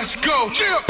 Let's go. Yeah.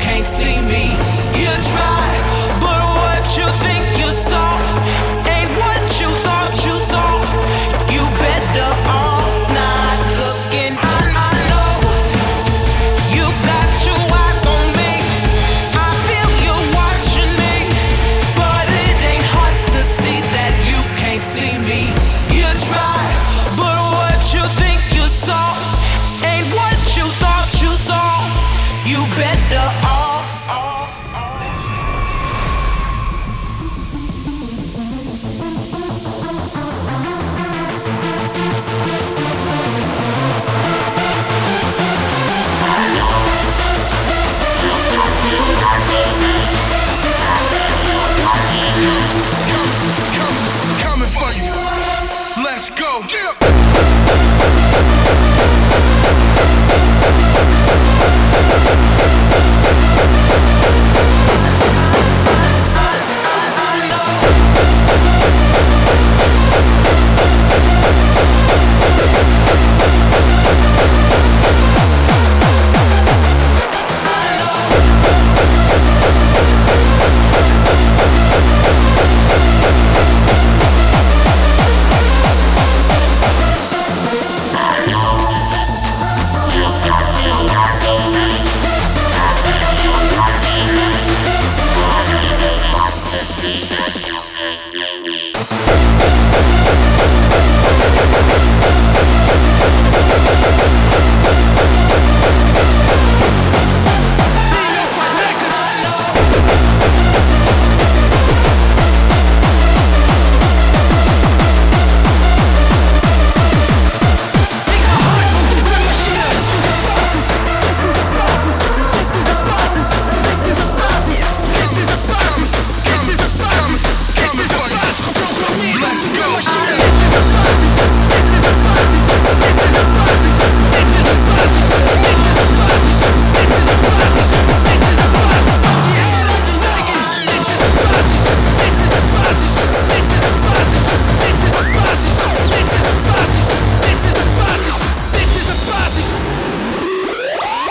Can't see me. You try.